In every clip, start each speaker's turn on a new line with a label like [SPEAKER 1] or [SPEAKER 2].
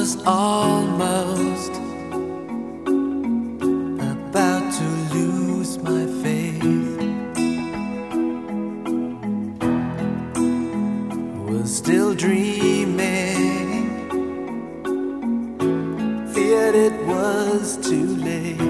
[SPEAKER 1] was almost about to lose my faith. Was still dreaming, feared it was too late.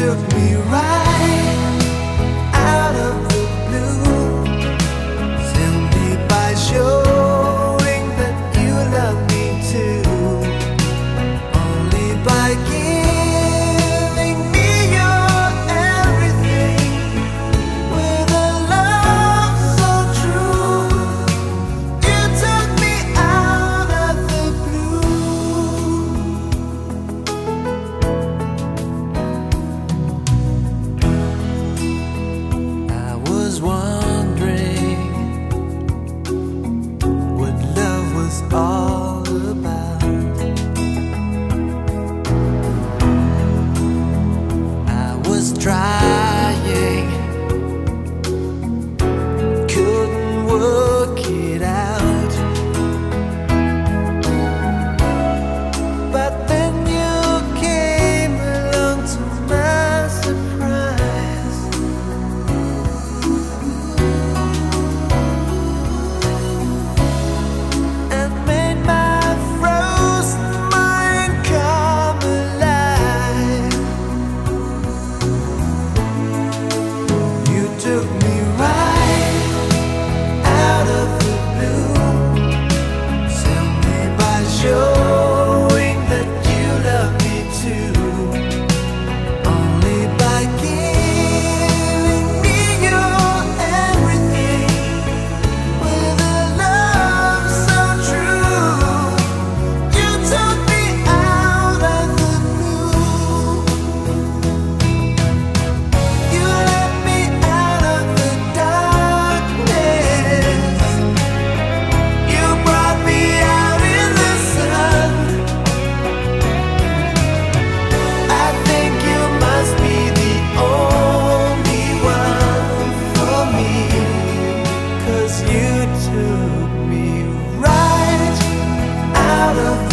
[SPEAKER 1] took me right. took me right out of